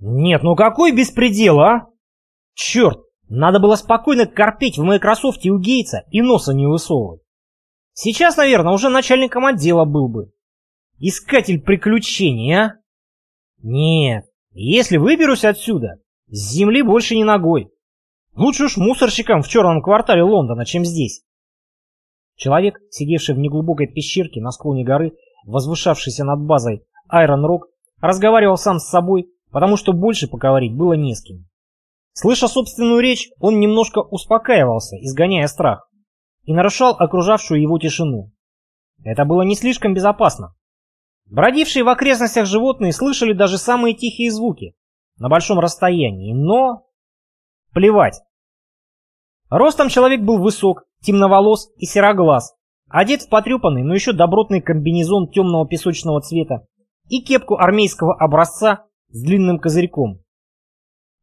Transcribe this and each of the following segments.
Нет, ну какой беспредел, а? Черт, надо было спокойно корпеть в Майкрософте у Гейтса и носа не высовывать. Сейчас, наверное, уже начальником отдела был бы. Искатель приключений, а? Нет, если выберусь отсюда, с земли больше не ногой. Лучше уж мусорщиком в черном квартале Лондона, чем здесь. Человек, сидевший в неглубокой пещерке на склоне горы, возвышавшийся над базой Айрон Рок, разговаривал сам с собой, потому что больше поговорить было не с кем. Слыша собственную речь, он немножко успокаивался, изгоняя страх, и нарушал окружавшую его тишину. Это было не слишком безопасно. Бродившие в окрестностях животные слышали даже самые тихие звуки на большом расстоянии, но... Плевать. Ростом человек был высок, темноволос и сероглаз, одет в потрепанный, но еще добротный комбинезон темного песочного цвета и кепку армейского образца с длинным козырьком.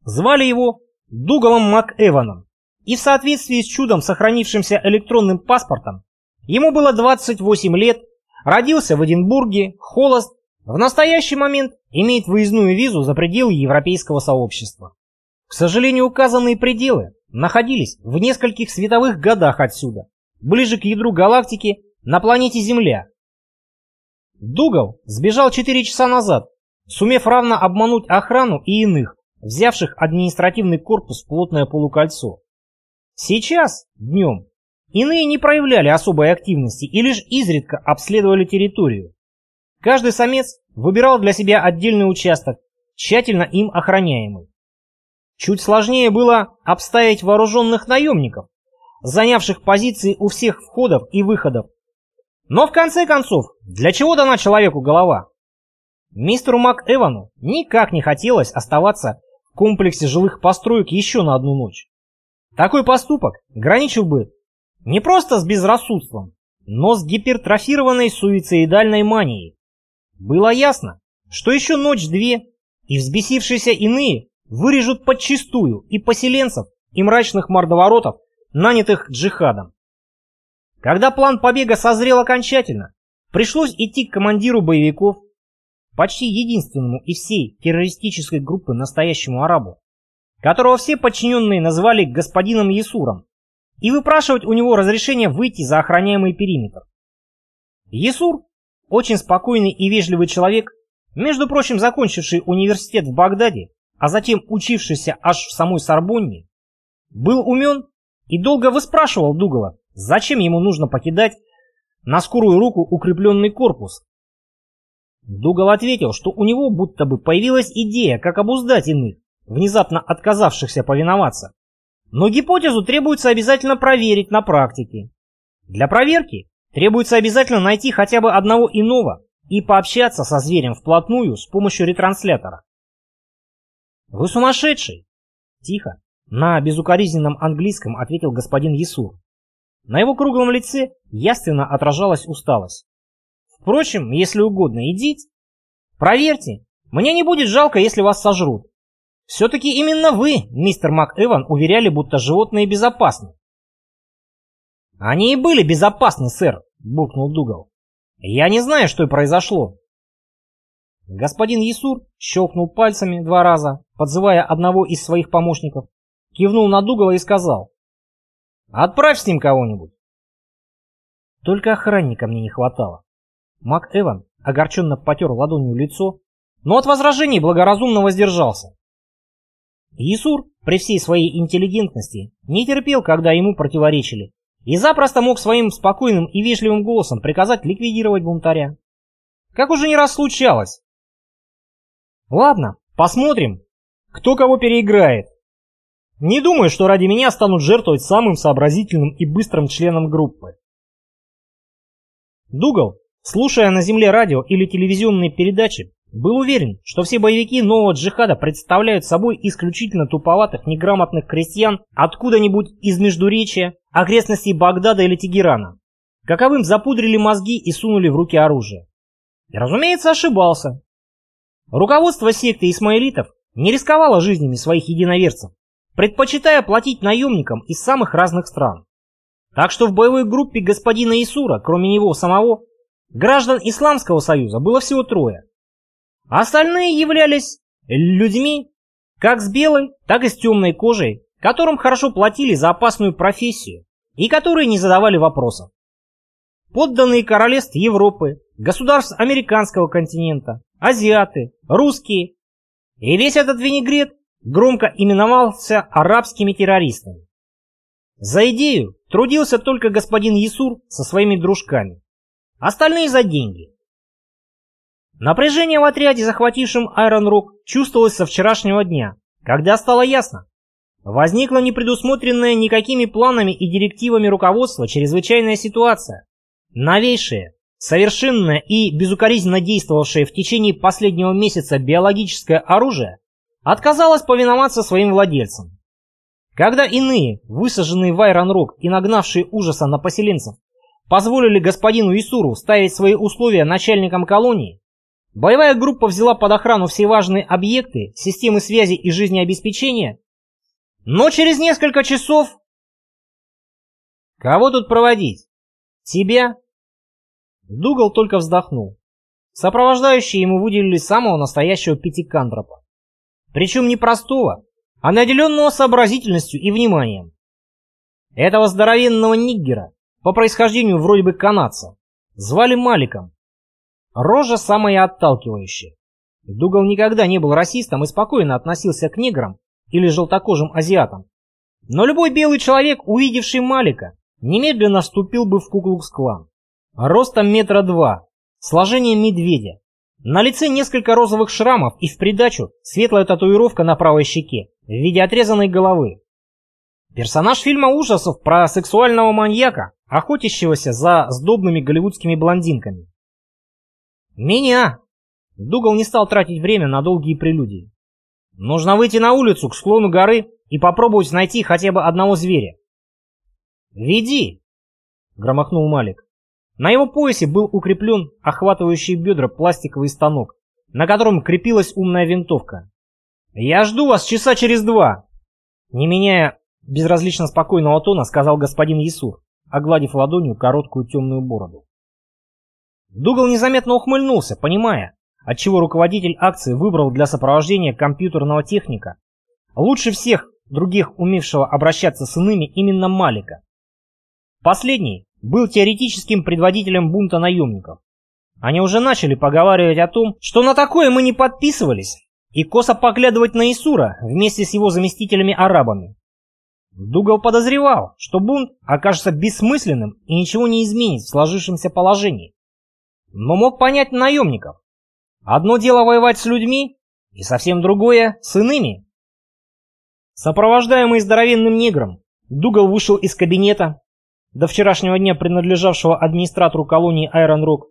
Звали его Дугалом МакЭваном, и в соответствии с чудом сохранившимся электронным паспортом, ему было 28 лет, родился в Эдинбурге, холост, в настоящий момент имеет выездную визу за пределы европейского сообщества. К сожалению, указанные пределы находились в нескольких световых годах отсюда, ближе к ядру галактики на планете Земля. Дугал сбежал 4 часа назад, сумев равно обмануть охрану и иных, взявших административный корпус в плотное полукольцо. Сейчас, днем, иные не проявляли особой активности и лишь изредка обследовали территорию. Каждый самец выбирал для себя отдельный участок, тщательно им охраняемый. Чуть сложнее было обставить вооруженных наемников, занявших позиции у всех входов и выходов. Но в конце концов, для чего дана человеку голова? Мистеру МакЭвану никак не хотелось оставаться в комплексе жилых построек еще на одну ночь. Такой поступок граничил бы не просто с безрассудством, но с гипертрофированной суицидальной манией. Было ясно, что еще ночь-две, и взбесившиеся иные вырежут подчистую и поселенцев, и мрачных мордоворотов, нанятых джихадом. Когда план побега созрел окончательно, пришлось идти к командиру боевиков, почти единственному из всей террористической группы настоящему арабу, которого все подчиненные назвали господином Есуром, и выпрашивать у него разрешение выйти за охраняемый периметр. Есур, очень спокойный и вежливый человек, между прочим, закончивший университет в Багдаде, а затем учившийся аж в самой Сорбонне, был умен и долго выспрашивал Дугала, зачем ему нужно покидать на скорую руку укрепленный корпус, Дугал ответил, что у него будто бы появилась идея, как обуздать иных, внезапно отказавшихся повиноваться. Но гипотезу требуется обязательно проверить на практике. Для проверки требуется обязательно найти хотя бы одного иного и пообщаться со зверем вплотную с помощью ретранслятора. «Вы сумасшедший!» Тихо, на безукоризненном английском ответил господин Ясур. На его круглом лице ясно отражалась усталость. Впрочем, если угодно, идите. Проверьте. Мне не будет жалко, если вас сожрут. Все-таки именно вы, мистер МакЭван, уверяли, будто животные безопасны. Они и были безопасны, сэр, буркнул Дугал. Я не знаю, что и произошло. Господин Ясур щелкнул пальцами два раза, подзывая одного из своих помощников, кивнул на Дугала и сказал. «Отправь с ним кого-нибудь». Только охранника мне не хватало. Мак Эван огорченно потер ладонью лицо, но от возражений благоразумно воздержался. Исур, при всей своей интеллигентности, не терпел, когда ему противоречили, и запросто мог своим спокойным и вежливым голосом приказать ликвидировать бунтаря. Как уже не раз случалось. Ладно, посмотрим, кто кого переиграет. Не думаю, что ради меня станут жертвовать самым сообразительным и быстрым членом группы. Дугал Слушая на земле радио или телевизионные передачи, был уверен, что все боевики нового джихада представляют собой исключительно туповатых, неграмотных крестьян откуда-нибудь из Междуречия, окрестностей Багдада или Тегерана. Каковым запудрили мозги и сунули в руки оружие. И, разумеется, ошибался. Руководство секты исмаилитов не рисковало жизнями своих единоверцев, предпочитая платить наемникам из самых разных стран. Так что в боевой группе господина Исура, кроме него самого, Граждан Исламского Союза было всего трое. Остальные являлись Людьми, как с белой, так и с темной кожей, которым хорошо платили за опасную профессию и которые не задавали вопросов. Подданные королевств Европы, государств американского континента, азиаты, русские. И весь этот винегрет громко именовался арабскими террористами. За идею трудился только господин Ясур со своими дружками. Остальные за деньги. Напряжение в отряде, захватившем Айрон Рок, чувствовалось со вчерашнего дня, когда стало ясно. Возникла непредусмотренная никакими планами и директивами руководства чрезвычайная ситуация. Новейшая, совершенное и безукоризненно действовавшее в течение последнего месяца биологическое оружие отказалось повиноваться своим владельцам. Когда иные, высаженные в Айрон-Рок и нагнавшие ужаса на поселенцев, позволили господину Исуру ставить свои условия начальникам колонии, боевая группа взяла под охрану все важные объекты, системы связи и жизнеобеспечения, но через несколько часов... Кого тут проводить? Тебя? Дугал только вздохнул. Сопровождающие ему выделили самого настоящего пятикантропа. Причем не простого, а наделенного сообразительностью и вниманием. Этого здоровенного ниггера, по происхождению вроде бы канадца, звали Маликом. Рожа самая отталкивающая. Дугал никогда не был расистом и спокойно относился к неграм или желтокожим азиатам. Но любой белый человек, увидевший Малика, немедленно вступил бы в Куклукс-клан. Ростом метра два, сложением медведя, на лице несколько розовых шрамов и в придачу светлая татуировка на правой щеке в виде отрезанной головы. Персонаж фильма ужасов про сексуального маньяка, охотящегося за сдобными голливудскими блондинками. «Меня!» Дугал не стал тратить время на долгие прелюдии. «Нужно выйти на улицу к склону горы и попробовать найти хотя бы одного зверя». «Веди!» — громохнул Малик. На его поясе был укреплен охватывающий бедра пластиковый станок, на котором крепилась умная винтовка. «Я жду вас часа через два!» Не меняя безразлично спокойного тона, сказал господин Ясур, огладив ладонью короткую темную бороду. Дугал незаметно ухмыльнулся, понимая, отчего руководитель акции выбрал для сопровождения компьютерного техника, лучше всех других умевшего обращаться с иными именно Малика. Последний был теоретическим предводителем бунта наемников. Они уже начали поговаривать о том, что на такое мы не подписывались, и косо поглядывать на Исура вместе с его заместителями-арабами. Дугал подозревал, что бунт окажется бессмысленным и ничего не изменит в сложившемся положении. Но мог понять наемников. Одно дело воевать с людьми, и совсем другое с иными. Сопровождаемый здоровенным негром, Дугал вышел из кабинета, до вчерашнего дня принадлежавшего администратору колонии Айрон Рок,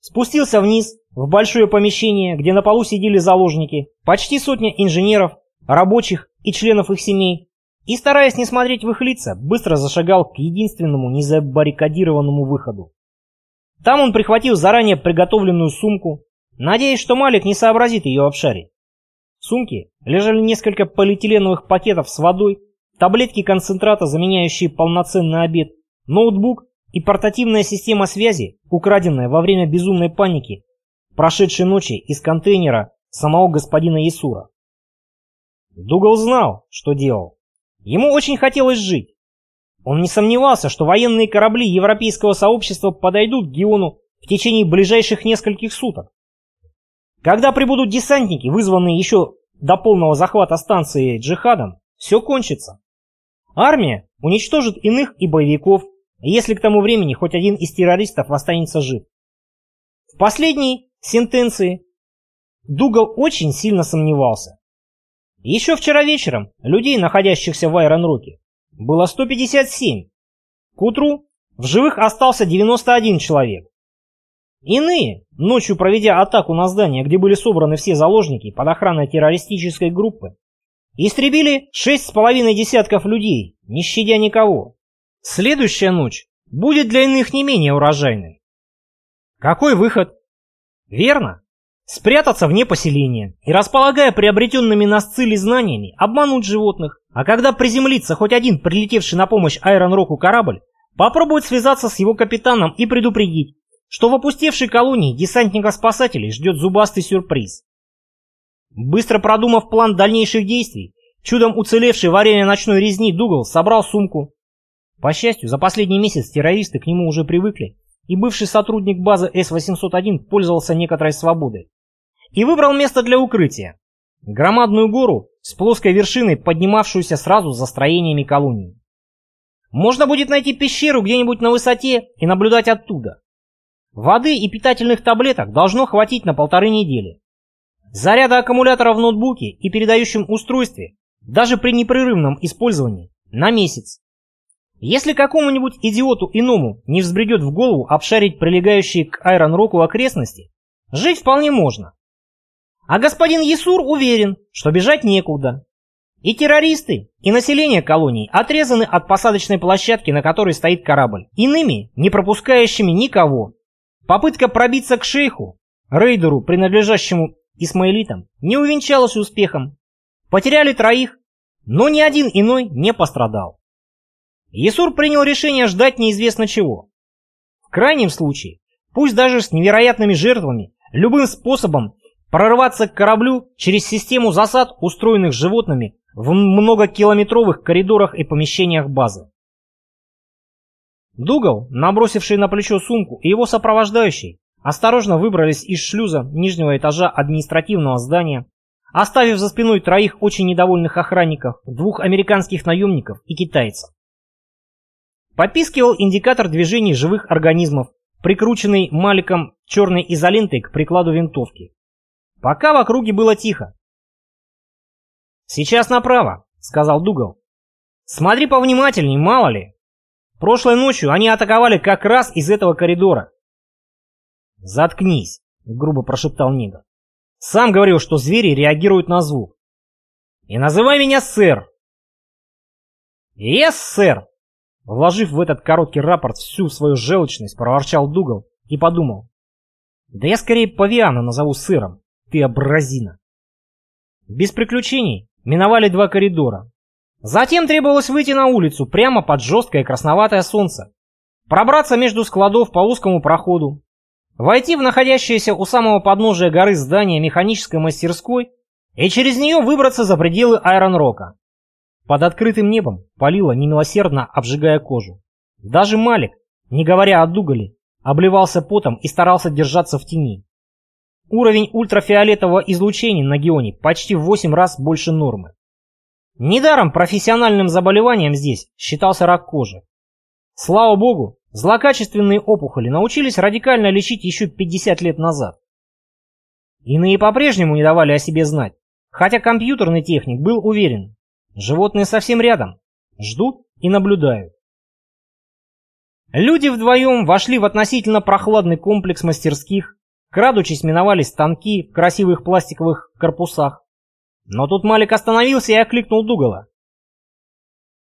спустился вниз в большое помещение, где на полу сидели заложники, почти сотня инженеров, рабочих и членов их семей, и, стараясь не смотреть в их лица, быстро зашагал к единственному незабаррикадированному выходу. Там он прихватил заранее приготовленную сумку, надеясь, что Малик не сообразит ее обшарить. В сумке лежали несколько полиэтиленовых пакетов с водой, таблетки концентрата, заменяющие полноценный обед, ноутбук и портативная система связи, украденная во время безумной паники, прошедшей ночи из контейнера самого господина Исура. Дугал знал, что делал. Ему очень хотелось жить. Он не сомневался, что военные корабли европейского сообщества подойдут к Геону в течение ближайших нескольких суток. Когда прибудут десантники, вызванные еще до полного захвата станции джихадом, все кончится. Армия уничтожит иных и боевиков, если к тому времени хоть один из террористов останется жив. В последней сентенции Дугал очень сильно сомневался. Еще вчера вечером людей, находящихся в Айронроке, было 157. К утру в живых остался 91 человек. Иные, ночью проведя атаку на здание, где были собраны все заложники под охраной террористической группы, истребили шесть с половиной десятков людей, не щадя никого. Следующая ночь будет для иных не менее урожайной. Какой выход? Верно. Спрятаться вне поселения и, располагая приобретенными на сциле знаниями, обмануть животных, а когда приземлится хоть один прилетевший на помощь Айрон Року корабль, попробовать связаться с его капитаном и предупредить, что в опустевшей колонии десантника-спасателей ждет зубастый сюрприз. Быстро продумав план дальнейших действий, чудом уцелевший во время ночной резни Дугал собрал сумку. По счастью, за последний месяц террористы к нему уже привыкли, и бывший сотрудник базы С-801 пользовался некоторой свободой. И выбрал место для укрытия. Громадную гору с плоской вершиной, поднимавшуюся сразу за строениями колонии. Можно будет найти пещеру где-нибудь на высоте и наблюдать оттуда. Воды и питательных таблеток должно хватить на полторы недели. Заряда аккумулятора в ноутбуке и передающем устройстве, даже при непрерывном использовании, на месяц. Если какому-нибудь идиоту иному не взбредет в голову обшарить прилегающие к Айрон-Року окрестности, жить вполне можно. А господин Есур уверен, что бежать некуда. И террористы, и население колонии отрезаны от посадочной площадки, на которой стоит корабль, иными, не пропускающими никого. Попытка пробиться к шейху, рейдеру, принадлежащему исмаилитам, не увенчалась успехом. Потеряли троих, но ни один иной не пострадал. Есур принял решение ждать неизвестно чего. В крайнем случае, пусть даже с невероятными жертвами, любым способом прорваться к кораблю через систему засад, устроенных животными в многокилометровых коридорах и помещениях базы. Дугал, набросивший на плечо сумку, и его сопровождающий осторожно выбрались из шлюза нижнего этажа административного здания, оставив за спиной троих очень недовольных охранников, двух американских наемников и китайцев. Попискивал индикатор движений живых организмов, прикрученный Маликом черной изолентой к прикладу винтовки. Пока в округе было тихо. «Сейчас направо», — сказал Дугал. «Смотри повнимательней, мало ли. Прошлой ночью они атаковали как раз из этого коридора». «Заткнись», — грубо прошептал Нига. «Сам говорил, что звери реагируют на звук. И называй меня сэр». «Ес, сэр», Вложив в этот короткий рапорт всю свою желчность, проворчал Дугал и подумал. Да я скорее Павиана назову сыром, ты абразина. Без приключений миновали два коридора. Затем требовалось выйти на улицу прямо под жесткое красноватое солнце, пробраться между складов по узкому проходу, войти в находящееся у самого подножия горы здание механической мастерской и через нее выбраться за пределы Айрон-Рока. Под открытым небом палило немилосердно, обжигая кожу. Даже Малик, не говоря о Дугале, обливался потом и старался держаться в тени. Уровень ультрафиолетового излучения на Геоне почти в 8 раз больше нормы. Недаром профессиональным заболеванием здесь считался рак кожи. Слава богу, злокачественные опухоли научились радикально лечить еще 50 лет назад. Иные по-прежнему не давали о себе знать, хотя компьютерный техник был уверен, Животные совсем рядом, ждут и наблюдают. Люди вдвоем вошли в относительно прохладный комплекс мастерских, крадучись миновали станки в красивых пластиковых корпусах. Но тут Малик остановился и окликнул Дугала.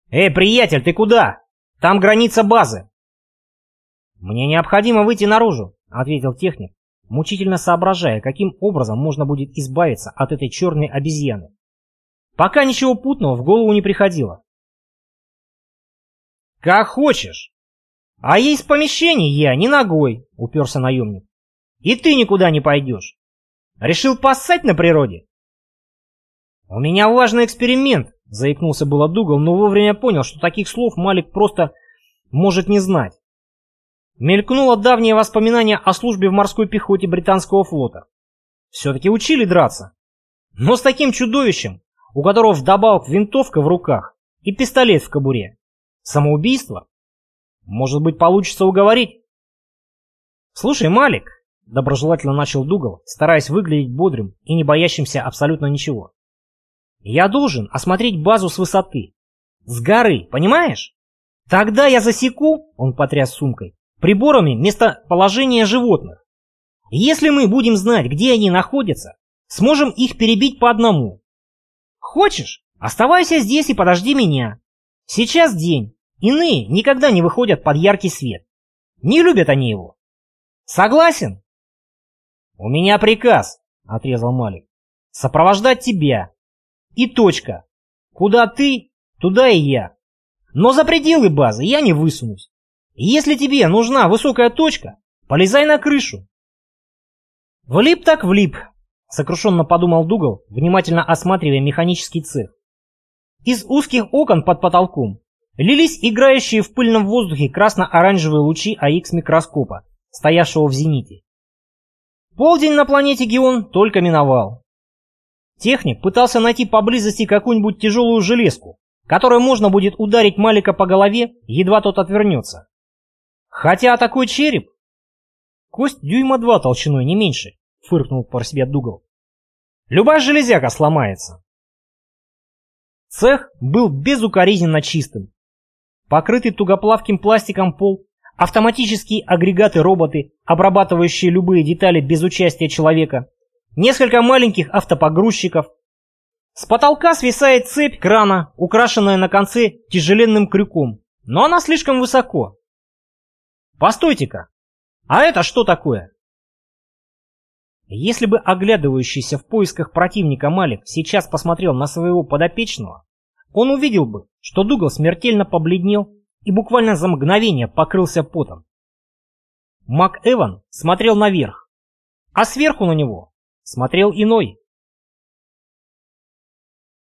«Эй, приятель, ты куда? Там граница базы!» «Мне необходимо выйти наружу», — ответил техник, мучительно соображая, каким образом можно будет избавиться от этой черной обезьяны. Пока ничего путного в голову не приходило. «Как хочешь. А есть помещение я, не ногой», — уперся наемник. «И ты никуда не пойдешь. Решил поссать на природе?» «У меня важный эксперимент», — заикнулся было Дугал, но вовремя понял, что таких слов Малик просто может не знать. Мелькнуло давнее воспоминание о службе в морской пехоте британского флота. Все-таки учили драться. Но с таким чудовищем, у которого вдобавок винтовка в руках и пистолет в кобуре. Самоубийство? Может быть, получится уговорить? Слушай, Малик, доброжелательно начал Дугал, стараясь выглядеть бодрым и не боящимся абсолютно ничего. Я должен осмотреть базу с высоты. С горы, понимаешь? Тогда я засеку, он потряс сумкой, приборами местоположение животных. Если мы будем знать, где они находятся, сможем их перебить по одному, Хочешь? Оставайся здесь и подожди меня. Сейчас день. Иные никогда не выходят под яркий свет. Не любят они его. Согласен? У меня приказ, отрезал Малик. Сопровождать тебя. И точка. Куда ты, туда и я. Но за пределы базы я не высунусь. Если тебе нужна высокая точка, полезай на крышу. Влип так влип. сокрушенно подумал Дугал, внимательно осматривая механический цех. Из узких окон под потолком лились играющие в пыльном воздухе красно-оранжевые лучи АХ-микроскопа, стоявшего в зените. Полдень на планете Геон только миновал. Техник пытался найти поблизости какую-нибудь тяжелую железку, которой можно будет ударить Малика по голове, едва тот отвернется. Хотя такой череп... Кость дюйма два толщиной, не меньше, фыркнул про себя Дугал. Любая железяка сломается. Цех был безукоризненно чистым. Покрытый тугоплавким пластиком пол, автоматические агрегаты-роботы, обрабатывающие любые детали без участия человека, несколько маленьких автопогрузчиков. С потолка свисает цепь крана, украшенная на конце тяжеленным крюком, но она слишком высоко. Постойте-ка, а это что такое? Если бы оглядывающийся в поисках противника Малик сейчас посмотрел на своего подопечного, он увидел бы, что Дугал смертельно побледнел и буквально за мгновение покрылся потом. Мак Эван смотрел наверх, а сверху на него смотрел иной.